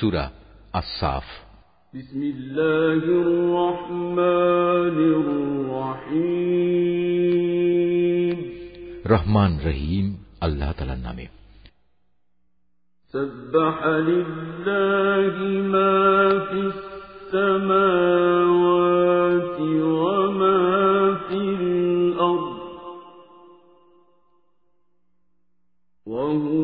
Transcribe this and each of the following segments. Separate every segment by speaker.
Speaker 1: سورة الصاف.
Speaker 2: بسم الله الرحمن الرحيم.
Speaker 1: رحمن رحيم الله تعالى نامه.
Speaker 2: سبح لله ما في السماوات وما في الأرض. وهو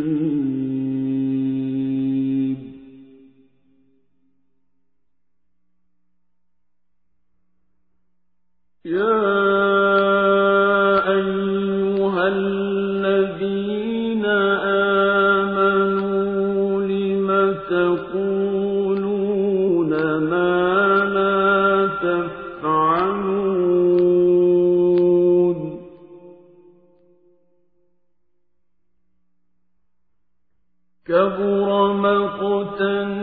Speaker 2: كبر مقتا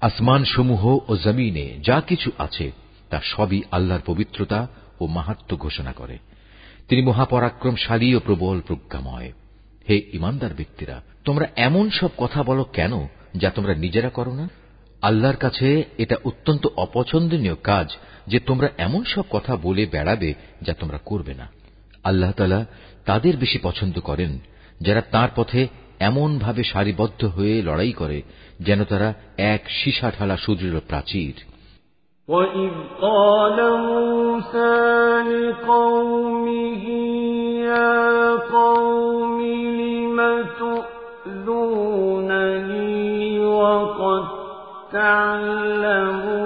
Speaker 1: আসমান সমূহ ও জমিনে যা কিছু আছে, তা সবই আল্লাহর পবিত্রতা ও মাহাত্ম ঘোষণা করে। তিনি মহাপরাক্রমশালী ও প্রবল প্রজ্ঞাময়। হে ইমানদার ব্যক্তিরা, তোমরা এমন সব কথা বলো কেন যা তোমরা নিজেরা করো না? আল্লাহর কাছে এটা অত্যন্ত অপছন্দনীয় কাজ যে তোমরা এমন সব কথা বলে বেড়াবে যা তোমরা করবে না। আল্লাহ তালা তাদের বেশি পছন্দ করেন, যারা তার পথে এমনভাবে সারিবদ্ধ হয়ে লড়াই করে যেন তারা এক সীসা ঢালা সুদৃঢ় প্রাচীর
Speaker 2: وإذ قال موسى لقومه يا قوم لم تؤذونني وقد تعلمون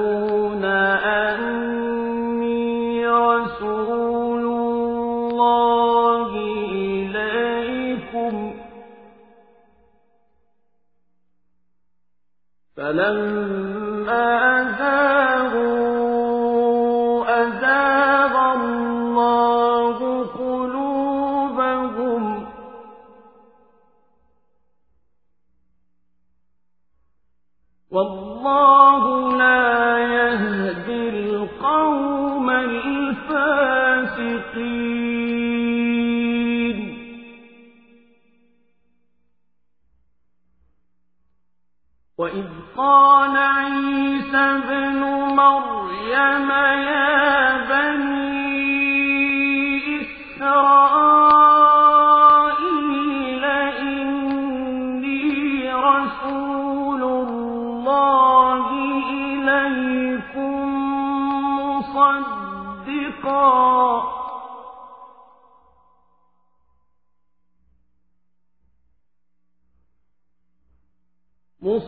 Speaker 2: فلما زاغوا أزاغ الله قلوبهم. والله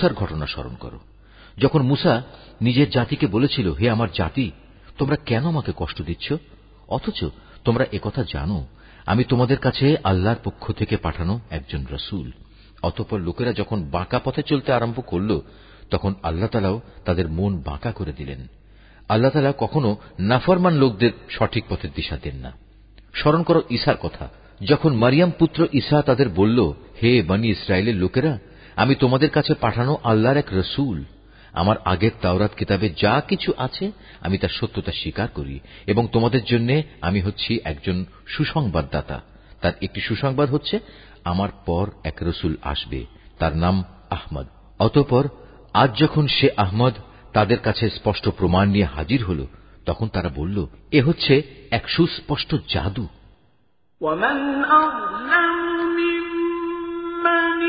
Speaker 1: মুসার ঘটনা স্মরণ করো। যখন মুসা নিজের জাতিকে বলেছিল, হে আমার জাতি, তোমরা কেন আমাকে কষ্ট দিচ্ছ? অথচ তোমরা একথা জানো, আমি তোমাদের কাছে আল্লাহর পক্ষ থেকে পাঠানো একজন রসুল। অতঃপর লোকেরা যখন বাঁকা পথে চলতে আরম্ভ করল, তখন আল্লাহ তালাও তাদের মন বাঁকা করে দিলেন। আল্লাহ তালা কখনো নাফরমান লোকদের সঠিক পথের দিশা দেন না। স্মরণ করো ঈশার কথা। যখন মারিয়াম পুত্র ঈশা তাদের বলল, হে বানি ইসরায়েলের লোকেরা আমি তোমাদের কাছে পাঠানো আল্লাহর এক রসুল আমার আগের তাওরাত কিতাবে যা কিছু আছে আমি তার সত্যতা স্বীকার করি এবং তোমাদের জন্য আমি হচ্ছি একজন সুসংবাদদাতা তার একটি সুসংবাদ হচ্ছে আমার পর এক রসুল আসবে তার নাম আহমদ অতঃপর আজ যখন সে আহমদ তাদের কাছে স্পষ্ট প্রমাণ নিয়ে হাজির হল তখন তারা বলল এ হচ্ছে এক সুস্পষ্ট জাদু
Speaker 2: ومن أظلم ممن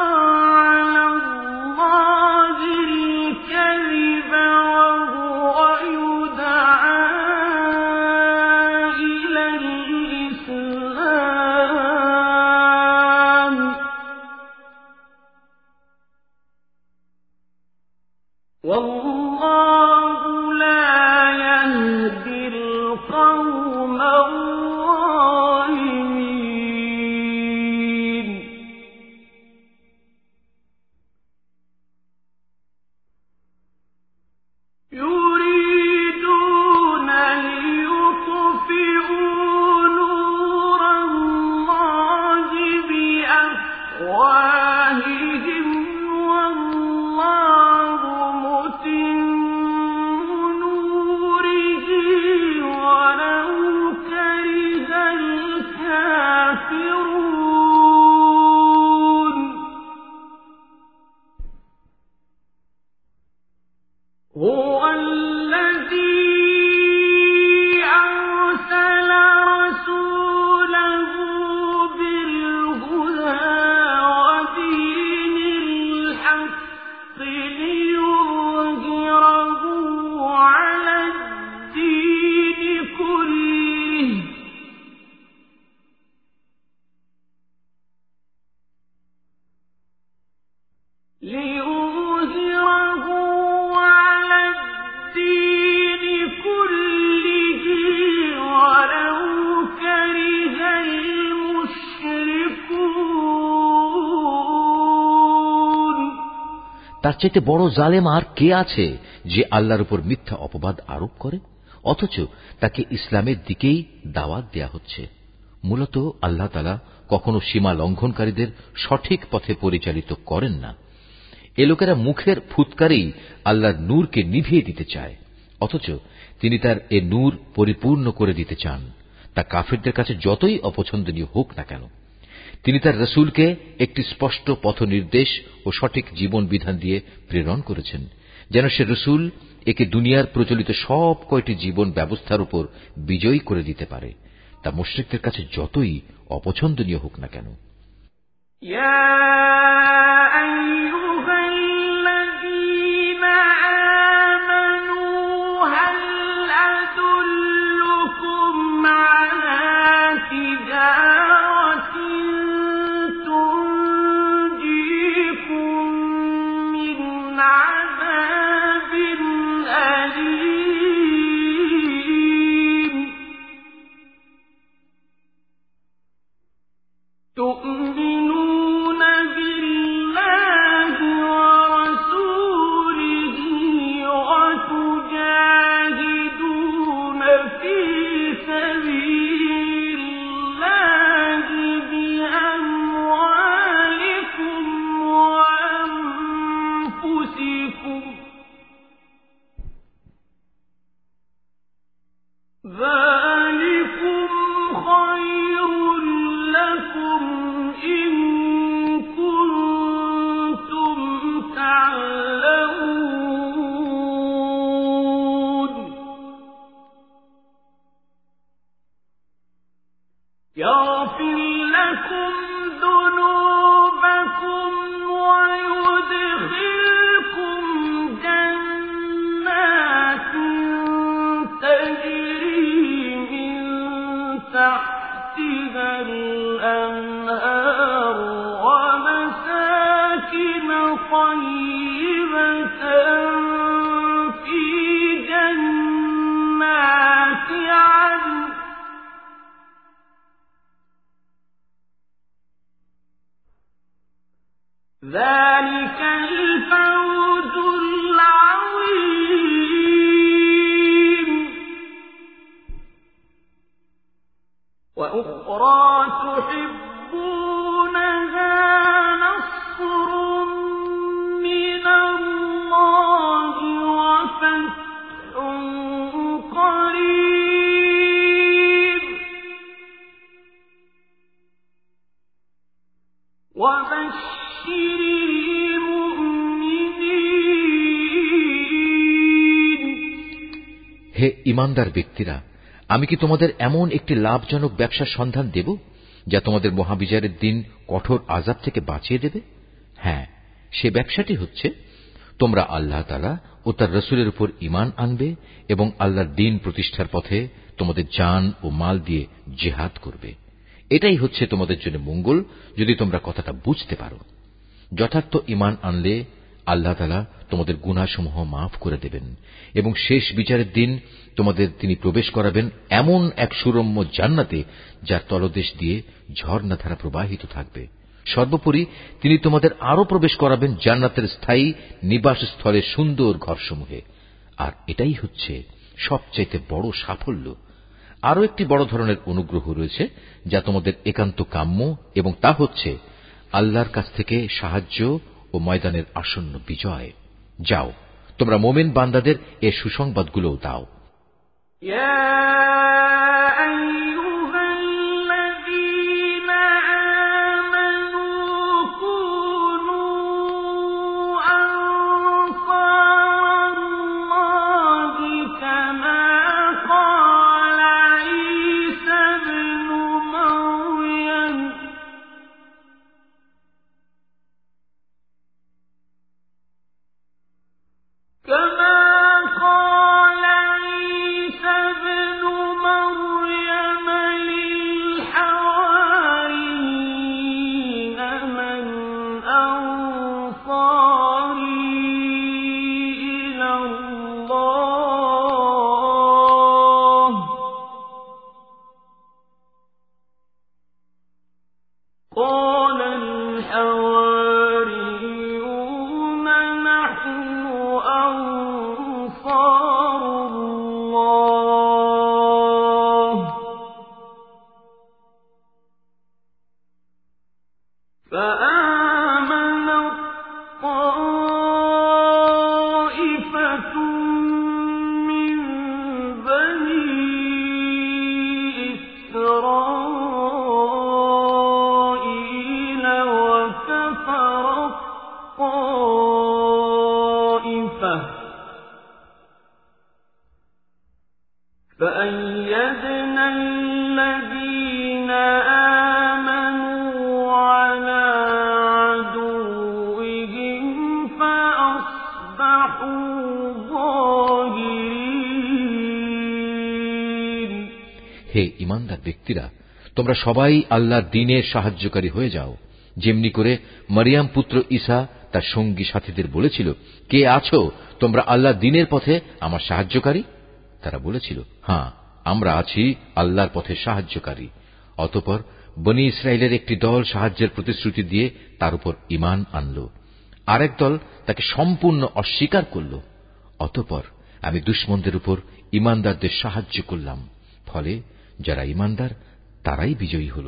Speaker 1: তার চাইতে বড় জালেম আর কে আছে যে আল্লাহর উপর মিথ্যা অপবাদ আরোপ করে? অথচ তাকে ইসলামের দিকেই দাওয়াত দেয়া হচ্ছে। মূলত আল্লাহ তালা কখনো সীমা লঙ্ঘনকারীদের সঠিক পথে পরিচালিত করেন না। এ লোকেরা মুখের ফুৎকারেই আল্লাহর নূরকে নিভিয়ে দিতে চায়। অথচ তিনি তার এ নূর পরিপূর্ণ করে দিতে চান। তা কাফেরদের কাছে যতই অপছন্দনীয় হোক না কেন। তিনি তার রসুলকে একটি স্পষ্ট পথ নির্দেশ ও সঠিক জীবন বিধান দিয়ে প্রেরণ করেছেন, যেন সে রসুল একে দুনিয়ার প্রচলিত সব কয়টি জীবন ব্যবস্থার উপর বিজয়ী করে দিতে পারে। তা মুশ্রিকদের কাছে যতই অপছন্দনীয় হোক না কেন।
Speaker 2: ذَرُوا وأخرى تحبونها نصر من الله وفتح قريب وبشر
Speaker 1: হে ইমানদার ব্যক্তিরা আমি কি তোমাদের এমন একটি লাভজনক ব্যবসার সন্ধান দেব, যা তোমাদের মহাবিচারের দিন কঠোর আজাব থেকে বাঁচিয়ে দেবে? হ্যাঁ সে ব্যবসাটি হচ্ছে, তোমরা আল্লাহ তালা ও তার রসুলের উপর ইমান আনবে এবং আল্লাহর দিন প্রতিষ্ঠার পথে তোমাদের যান ও মাল দিয়ে জেহাদ করবে। এটাই হচ্ছে তোমাদের জন্য মঙ্গল, যদি তোমরা কথাটা বুঝতে পারো। যথার্থ ইমান আনলে আল্লাহ তালা তোমাদের গুণাসমূহ মাফ করে দেবেন এবং শেষ বিচারের দিন তোমাদের তিনি প্রবেশ করাবেন এমন এক সুরম্য জান্নাতে যার তলদেশ দিয়ে ঝর্ণাধারা প্রবাহিত থাকবে। সর্বোপরি তিনি তোমাদের আরও প্রবেশ করাবেন জান্নাতের স্থায়ী নিবাসস্থলের সুন্দর ঘরসমূহে। আর এটাই হচ্ছে সবচাইতে বড় সাফল্য। আরও একটি বড় ধরনের অনুগ্রহ রয়েছে যা তোমাদের একান্ত কাম্য এবং তা হচ্ছে আল্লাহর কাছ থেকে সাহায্য ও ময়দানের আসন্ন বিজয়। যাও তোমরা মোমেন বান্দাদের এ সুসংবাদগুলোও দাও। হে ইমানদার ব্যক্তিরা, তোমরা সবাই আল্লাহর দিনের সাহায্যকারী হয়ে যাও। যেমনি করে মরিয়াম পুত্র ঈসা তার সঙ্গী সাথীদের বলেছিল, কে আছো? তোমরা আল্লাহ দিনের পথে আমার সাহায্যকারী? তারা বলেছিল হ্যাঁ আমরা আছি আল্লাহর পথে সাহায্যকারী। অতপর বনি ইসরায়েলের একটি দল সাহায্যের প্রতিশ্রুতি দিয়ে তার উপর ইমান আনল। আরেক দল তাকে সম্পূর্ণ অস্বীকার করল। অতপর আমি দুশ্মনদের উপর ইমানদারদের সাহায্য করলাম। ফলে যারা ইমানদার তারাই বিজয়ী হল।